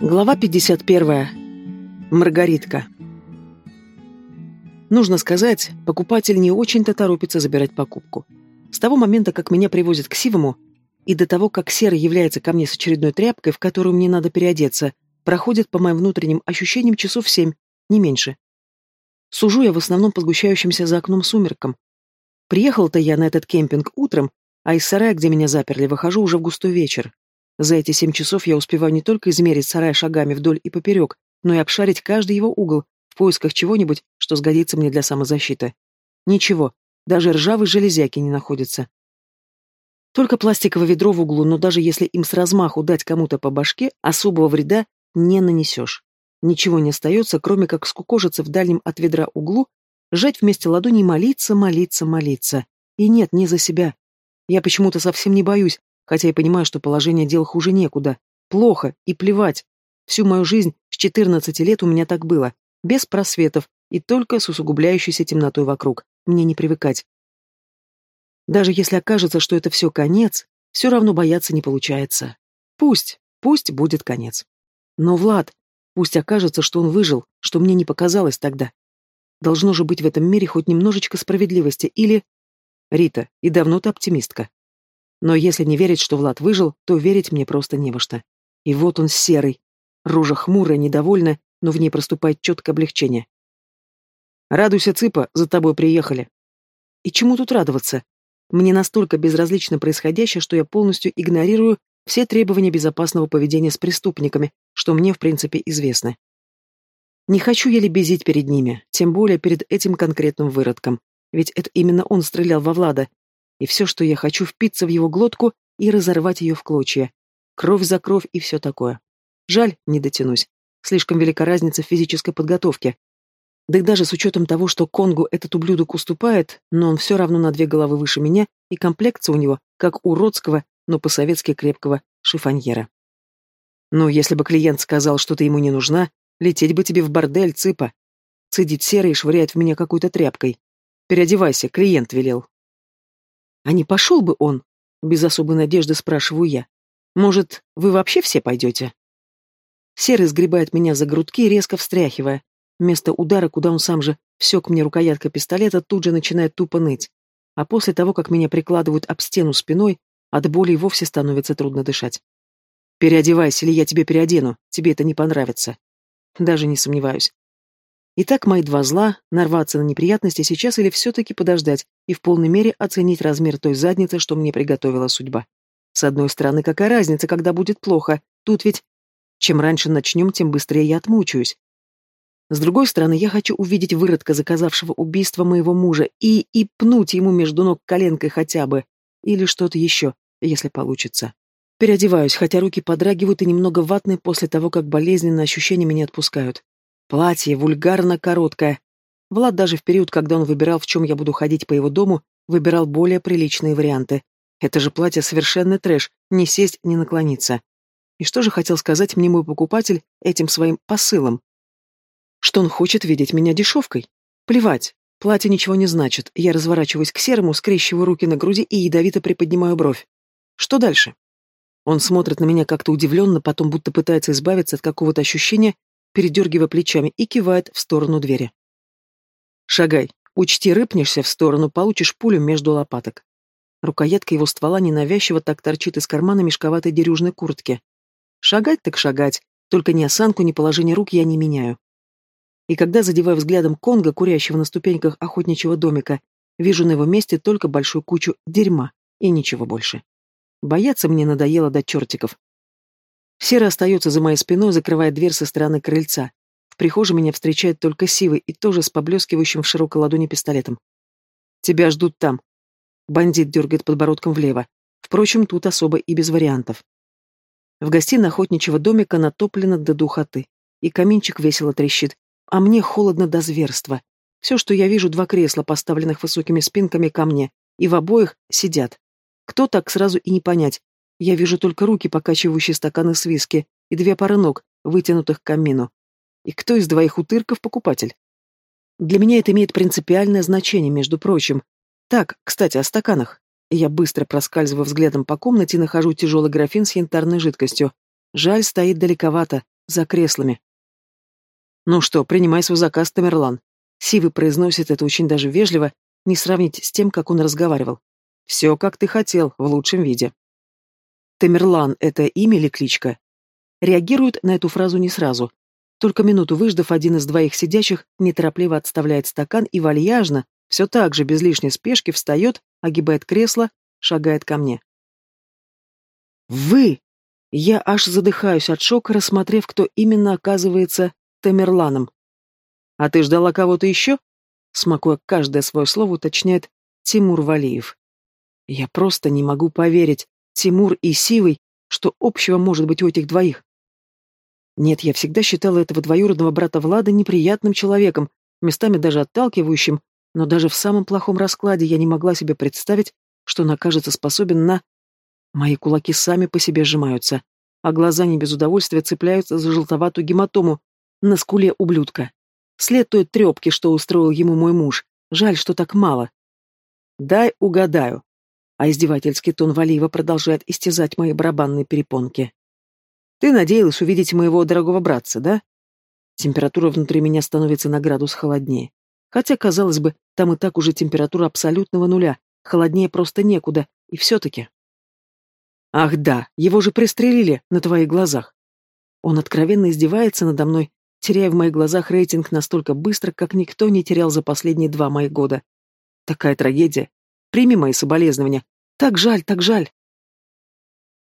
Глава 51. Маргаритка. Нужно сказать, покупатель не очень-то торопится забирать покупку. С того момента, как меня привозят к Сивому, и до того, как Серый является ко мне с очередной тряпкой, в которую мне надо переодеться, проходит, по моим внутренним ощущениям, часов семь, не меньше. Сужу я в основном по сгущающимся за окном сумеркам. Приехал-то я на этот кемпинг утром, а из сарая, где меня заперли, выхожу уже в густой вечер. За эти семь часов я успеваю не только измерить сарай шагами вдоль и поперек, но и обшарить каждый его угол в поисках чего-нибудь, что сгодится мне для самозащиты. Ничего, даже ржавой железяки не находится. Только пластиковое ведро в углу, но даже если им с размаху дать кому-то по башке, особого вреда не нанесешь. Ничего не остается, кроме как скукожиться в дальнем от ведра углу, сжать вместе ладони и молиться, молиться, молиться. И нет, не за себя. Я почему-то совсем не боюсь, хотя и понимаю, что положение дел хуже некуда. Плохо, и плевать. Всю мою жизнь с 14 лет у меня так было, без просветов и только с усугубляющейся темнотой вокруг. Мне не привыкать. Даже если окажется, что это все конец, все равно бояться не получается. Пусть, пусть будет конец. Но Влад, пусть окажется, что он выжил, что мне не показалось тогда. Должно же быть в этом мире хоть немножечко справедливости, или... Рита, и давно ты оптимистка. Но если не верить, что Влад выжил, то верить мне просто не во что. И вот он серый. Рожа хмурая, недовольная, но в ней проступает четкое облегчение. «Радуйся, Цыпа, за тобой приехали». И чему тут радоваться? Мне настолько безразлично происходящее, что я полностью игнорирую все требования безопасного поведения с преступниками, что мне, в принципе, известны. Не хочу я лебезить перед ними, тем более перед этим конкретным выродком. Ведь это именно он стрелял во Влада, и все, что я хочу, впиться в его глотку и разорвать ее в клочья. Кровь за кровь и все такое. Жаль, не дотянусь. Слишком велика разница в физической подготовке. Да и даже с учетом того, что Конгу этот ублюдок уступает, но он все равно на две головы выше меня, и комплекция у него, как у уродского, но по-советски крепкого шифоньера. Ну, если бы клиент сказал, что ты ему не нужна, лететь бы тебе в бордель, цыпа. Цедит серый и швыряет в меня какой-то тряпкой. Переодевайся, клиент велел. А не пошел бы он? Без особой надежды спрашиваю я. Может, вы вообще все пойдете? Серый сгребает меня за грудки, резко встряхивая. Вместо удара, куда он сам же всек мне рукоятка пистолета, тут же начинает тупо ныть. А после того, как меня прикладывают об стену спиной, от боли вовсе становится трудно дышать. «Переодевайся, или я тебе переодену. Тебе это не понравится». Даже не сомневаюсь. Итак, мои два зла — нарваться на неприятности сейчас или все-таки подождать и в полной мере оценить размер той задницы, что мне приготовила судьба. С одной стороны, какая разница, когда будет плохо? Тут ведь... Чем раньше начнем, тем быстрее я отмучаюсь. С другой стороны, я хочу увидеть выродка, заказавшего убийство моего мужа, и... и пнуть ему между ног коленкой хотя бы. Или что-то еще, если получится. Переодеваюсь, хотя руки подрагивают и немного ватные после того, как болезненные ощущения меня отпускают. Платье вульгарно короткое. Влад даже в период, когда он выбирал, в чем я буду ходить по его дому, выбирал более приличные варианты. Это же платье совершенно трэш, не сесть, не наклониться. И что же хотел сказать мне мой покупатель этим своим посылом? Что он хочет видеть меня дешевкой? Плевать. Платье ничего не значит. Я разворачиваюсь к серому, скрещиваю руки на груди и ядовито приподнимаю бровь. Что дальше? Он смотрит на меня как-то удивленно, потом будто пытается избавиться от какого-то ощущения, передергивая плечами, и кивает в сторону двери. «Шагай. Учти, рыпнешься в сторону, получишь пулю между лопаток». Рукоятка его ствола ненавязчиво так торчит из кармана мешковатой дерюжной куртки. Шагать так шагать, только ни осанку, ни положение рук я не меняю. И когда задеваю взглядом Конга, курящего на ступеньках охотничьего домика, вижу на его месте только большую кучу дерьма и ничего больше. Бояться мне надоело до чертиков. Серый остается за моей спиной, закрывая дверь со стороны крыльца. В прихожей меня встречает только Сивый и тоже с поблескивающим в широкой ладони пистолетом. «Тебя ждут там». Бандит дергает подбородком влево. Впрочем, тут особо и без вариантов. В гостиной охотничьего домика натоплено до духоты. И каминчик весело трещит. А мне холодно до зверства. Все, что я вижу, два кресла, поставленных высокими спинками ко мне, и в обоих сидят. Кто так сразу и не понять, я вижу только руки, покачивающие стаканы с виски, и две пары ног, вытянутых к камину. И кто из двоих утырков покупатель? Для меня это имеет принципиальное значение, между прочим. Так, кстати, о стаканах. Я быстро проскальзываю взглядом по комнате и нахожу тяжелый графин с янтарной жидкостью. Жаль, стоит далековато. за креслами. «Ну что, принимай свой заказ, Тамерлан». Сивый произносит это очень даже вежливо, не сравнить с тем, как он разговаривал. «Все, как ты хотел, в лучшем виде». Тамерлан — это имя или кличка? Реагирует на эту фразу не сразу. Только минуту выждав, один из двоих сидящих неторопливо отставляет стакан и вальяжно, все так же, без лишней спешки, встает, огибает кресло, шагает ко мне. «Вы!» Я аж задыхаюсь от шока, рассмотрев, кто именно оказывается Тамерланом. «А ты ждала кого-то еще?» Смакуя каждое свое слово, уточняет Тимур Валиев. Я просто не могу поверить, Тимур и Сивый, что общего может быть у этих двоих. Нет, я всегда считала этого двоюродного брата Влада неприятным человеком, местами даже отталкивающим, но даже в самом плохом раскладе я не могла себе представить, что он окажется способен на Мои кулаки сами по себе сжимаются, а глаза не без удовольствия цепляются за желтоватую гематому на скуле ублюдка. След той трепки, что устроил ему мой муж. Жаль, что так мало. Дай угадаю. А издевательский тон Валиева продолжает истязать мои барабанные перепонки. Ты надеялась увидеть моего дорогого братца, да? Температура внутри меня становится на градус холоднее. Хотя, казалось бы, там и так уже температура абсолютного нуля. Холоднее просто некуда. И все-таки... Ах да, его же пристрелили на твоих глазах. Он откровенно издевается надо мной, теряя в моих глазах рейтинг настолько быстро, как никто не терял за последние два моих года. Такая трагедия. Прими мои соболезнования. Так жаль, так жаль.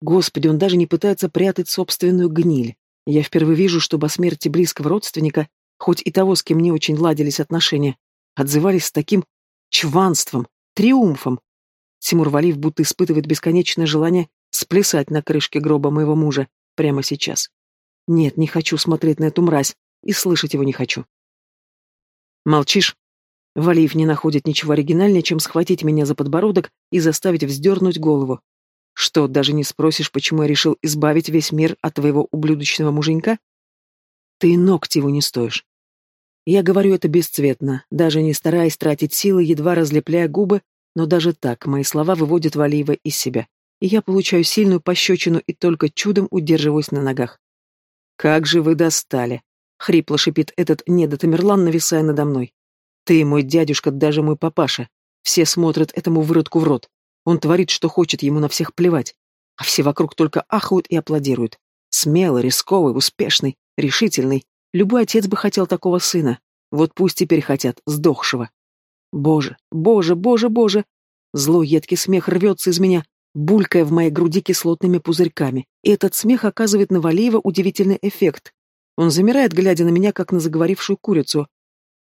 Господи, он даже не пытается прятать собственную гниль. Я впервые вижу, чтобы о смерти близкого родственника, хоть и того, с кем не очень ладились отношения, отзывались с таким чванством, триумфом. Тимур Валиев будто испытывает бесконечное желание сплясать на крышке гроба моего мужа прямо сейчас. Нет, не хочу смотреть на эту мразь, и слышать его не хочу. Молчишь? Валиев не находит ничего оригинальнее, чем схватить меня за подбородок и заставить вздернуть голову. Что, даже не спросишь, почему я решил избавить весь мир от твоего ублюдочного муженька? Ты ногти его не стоишь. Я говорю это бесцветно, даже не стараясь тратить силы, едва разлепляя губы, но даже так мои слова выводят Валиева из себя и я получаю сильную пощечину и только чудом удерживаюсь на ногах. «Как же вы достали!» — хрипло шипит этот недотамерлан, нависая надо мной. «Ты, мой дядюшка, даже мой папаша. Все смотрят этому выродку в рот. Он творит, что хочет, ему на всех плевать. А все вокруг только ахают и аплодируют. Смелый, рисковый, успешный, решительный. Любой отец бы хотел такого сына. Вот пусть теперь хотят, сдохшего. Боже, боже, боже, боже! Злой едкий смех рвется из меня, булькая в моей груди кислотными пузырьками, и этот смех оказывает на Валеева удивительный эффект. Он замирает, глядя на меня, как на заговорившую курицу.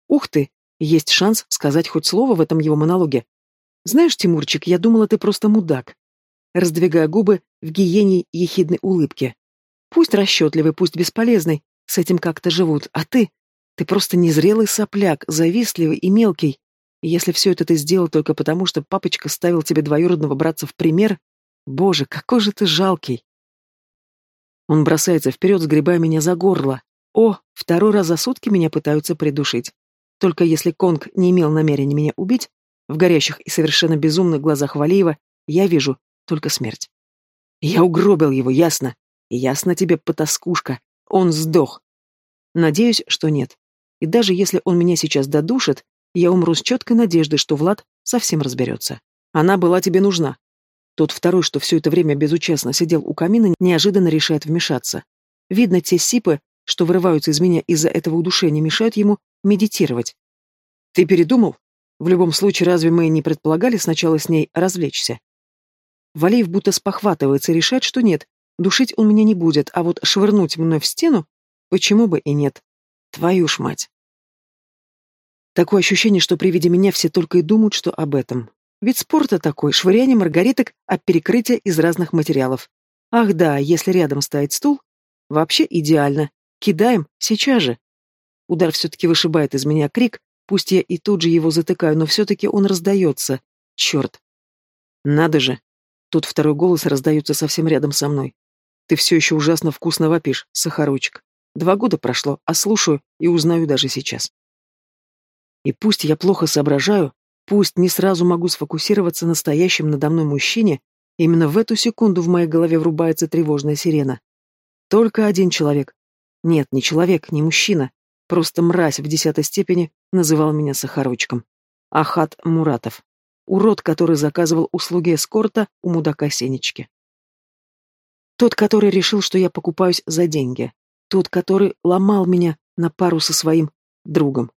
«Ух ты! Есть шанс сказать хоть слово в этом его монологе. Знаешь, Тимурчик, я думала, ты просто мудак». Раздвигая губы в гиене ехидной улыбке. «Пусть расчетливый, пусть бесполезный, с этим как-то живут, а ты... Ты просто незрелый сопляк, завистливый и мелкий, и если все это ты сделал только потому, что папочка ставил тебе двоюродного братца в пример, боже, какой же ты жалкий. Он бросается вперед, сгребая меня за горло. О, второй раз за сутки меня пытаются придушить. Только если Конг не имел намерения меня убить, в горящих и совершенно безумных глазах Валиева я вижу только смерть. Я угробил его, ясно? Ясно тебе, потаскушка. Он сдох. Надеюсь, что нет. И даже если он меня сейчас додушит, я умру с четкой надеждой, что Влад совсем разберется. Она была тебе нужна. Тот второй, что все это время безучастно сидел у камина, неожиданно решает вмешаться. Видно, те сипы, что вырываются из меня из-за этого удушения, мешают ему медитировать. Ты передумал? В любом случае, разве мы не предполагали сначала с ней развлечься? Валеев будто спохватывается и решает, что нет, душить он меня не будет, а вот швырнуть мной в стену, почему бы и нет. Твою ж мать. Такое ощущение, что при виде меня все только и думают, что об этом. Ведь спорта такой, швыряние маргариток от перекрытия из разных материалов. Ах да, если рядом стоит стул, вообще идеально. Кидаем, сейчас же. Удар все-таки вышибает из меня крик, пусть я и тут же его затыкаю, но все-таки он раздается. Черт. Надо же. Тут второй голос раздается совсем рядом со мной. Ты все еще ужасно вкусно вопишь, сахарочек. Два года прошло, а слушаю и узнаю даже сейчас. И пусть я плохо соображаю, пусть не сразу могу сфокусироваться на стоящем надо мной мужчине, именно в эту секунду в моей голове врубается тревожная сирена. Только один человек, Нет, не человек, не мужчина. Просто мразь в десятой степени называл меня Сахарочком. Ахат Муратов. Урод, который заказывал услуги эскорта у мудака Сенечки. Тот, который решил, что я покупаюсь за деньги. Тот, который ломал меня на пару со своим другом.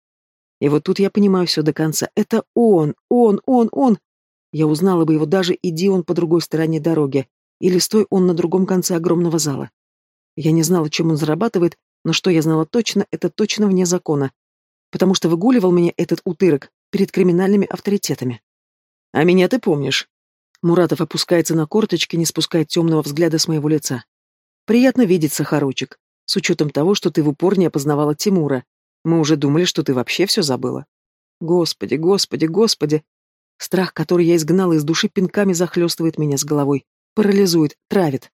И вот тут я понимаю все до конца. Это он, он, он, он. Я узнала бы его даже, иди он по другой стороне дороги, или стой он на другом конце огромного зала. Я не знала, чем он зарабатывает, но что я знала точно, это точно вне закона. Потому что выгуливал меня этот утырок перед криминальными авторитетами. А меня ты помнишь. Муратов опускается на корточки, не спуская темного взгляда с моего лица. Приятно видеть, Сахарочек, с учетом того, что ты в упор не опознавала Тимура. Мы уже думали, что ты вообще все забыла. Господи, господи, господи. Страх, который я изгнала из души, пинками захлестывает меня с головой. Парализует, травит.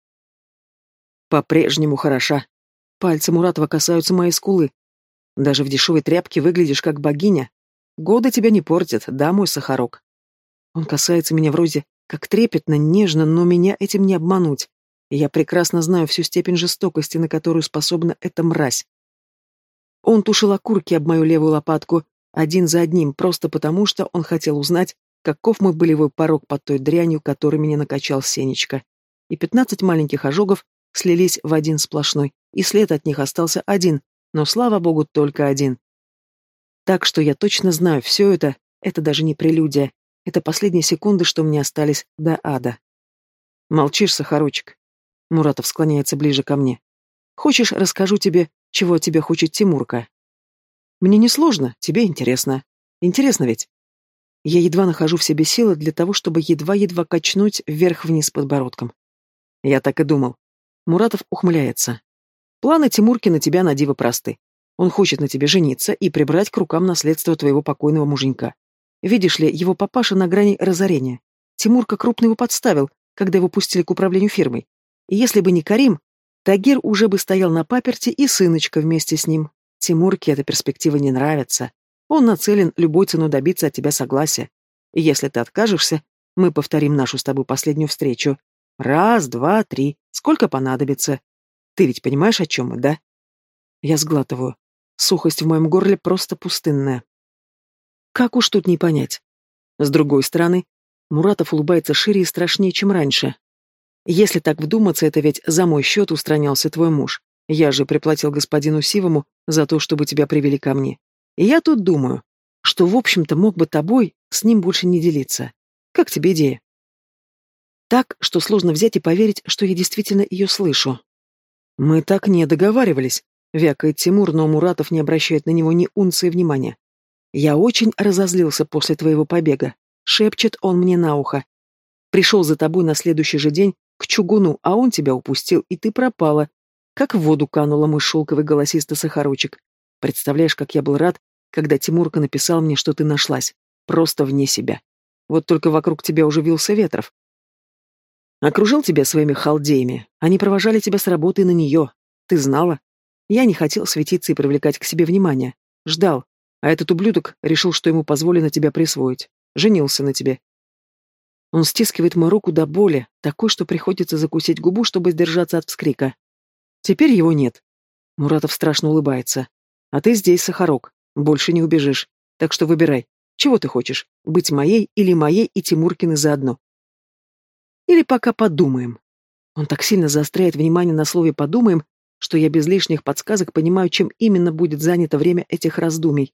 По-прежнему хороша. Пальцы Муратова касаются моей скулы. Даже в дешевой тряпке выглядишь как богиня. Годы тебя не портят, да, мой сахарок? Он касается меня вроде как трепетно, нежно, но меня этим не обмануть. Я прекрасно знаю всю степень жестокости, на которую способна эта мразь. Он тушил окурки об мою левую лопатку, один за одним, просто потому, что он хотел узнать, каков мой болевой порог под той дрянью, которой меня накачал Сенечка. И пятнадцать маленьких ожогов слились в один сплошной, и след от них остался один, но, слава богу, только один. Так что я точно знаю, все это — это даже не прелюдия, это последние секунды, что мне остались до ада. Молчишь, Сахарочек. Муратов склоняется ближе ко мне. Хочешь, расскажу тебе, чего от тебя хочет Тимурка? Мне не сложно, тебе интересно. Интересно ведь? Я едва нахожу в себе силы для того, чтобы едва-едва качнуть вверх-вниз подбородком. Я так и думал. Муратов ухмыляется. Планы Тимурки на тебя на диво просты. Он хочет на тебе жениться и прибрать к рукам наследство твоего покойного муженька. Видишь ли, его папаша на грани разорения. Тимурка крупно его подставил, когда его пустили к управлению фирмой. И если бы не Карим, Тагир уже бы стоял на паперти и сыночка вместе с ним. Тимурке эта перспектива не нравится. Он нацелен любой ценой добиться от тебя согласия. И если ты откажешься, мы повторим нашу с тобой последнюю встречу. Раз, два, три. Сколько понадобится. Ты ведь понимаешь, о чем мы, да? Я сглатываю. Сухость в моем горле просто пустынная. Как уж тут не понять. С другой стороны, Муратов улыбается шире и страшнее, чем раньше. Если так вдуматься, это ведь за мой счет устранялся твой муж. Я же приплатил господину Сивому за то, чтобы тебя привели ко мне. И я тут думаю, что, в общем-то, мог бы тобой с ним больше не делиться. Как тебе идея? Так, что сложно взять и поверить, что я действительно ее слышу. Мы так не договаривались, вякает Тимур, но Муратов не обращает на него ни унции внимания. Я очень разозлился после твоего побега. Шепчет он мне на ухо. Пришел за тобой на следующий же день к чугуну, а он тебя упустил, и ты пропала. Как в воду канула мой шелковый голосистый сахарочек. Представляешь, как я был рад, когда Тимурка написал мне, что ты нашлась. Просто вне себя. Вот только вокруг тебя уже вился ветров. Окружил тебя своими халдеями. Они провожали тебя с работы на нее. Ты знала? Я не хотел светиться и привлекать к себе внимание. Ждал. А этот ублюдок решил, что ему позволено тебя присвоить. Женился на тебе. Он стискивает мою руку до боли, такой, что приходится закусить губу, чтобы сдержаться от вскрика. Теперь его нет. Муратов страшно улыбается. А ты здесь, Сахарок. Больше не убежишь. Так что выбирай. Чего ты хочешь? Быть моей или моей и Тимуркины заодно? Или пока подумаем. Он так сильно заостряет внимание на слове «подумаем», что я без лишних подсказок понимаю, чем именно будет занято время этих раздумий.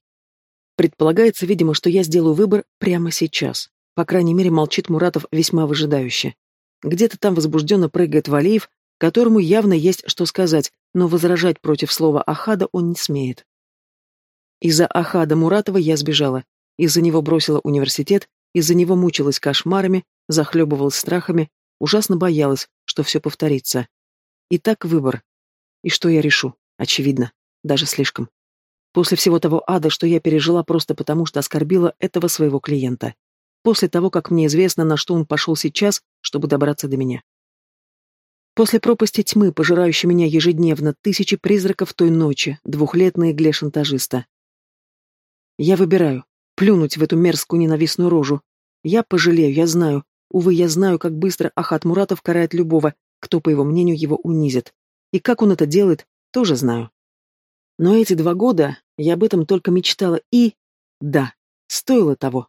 Предполагается, видимо, что я сделаю выбор прямо сейчас. По крайней мере, молчит Муратов весьма выжидающе. Где-то там возбужденно прыгает Валеев, которому явно есть что сказать, но возражать против слова Ахада он не смеет. Из-за Ахада Муратова я сбежала. Из-за него бросила университет, из-за него мучилась кошмарами, захлебывалась страхами, ужасно боялась, что все повторится. И так выбор. И что я решу? Очевидно. Даже слишком. После всего того ада, что я пережила просто потому, что оскорбила этого своего клиента. После того, как мне известно, на что он пошел сейчас, чтобы добраться до меня. После пропасти тьмы, пожирающей меня ежедневно, тысячи призраков той ночи, двухлетной игле шантажиста. Я выбираю, плюнуть в эту мерзкую ненавистную рожу. Я пожалею, я знаю. Увы, я знаю, как быстро Ахат Муратов карает любого, кто, по его мнению, его унизит. И как он это делает, тоже знаю. Но эти два года я об этом только мечтала и... Да, стоило того.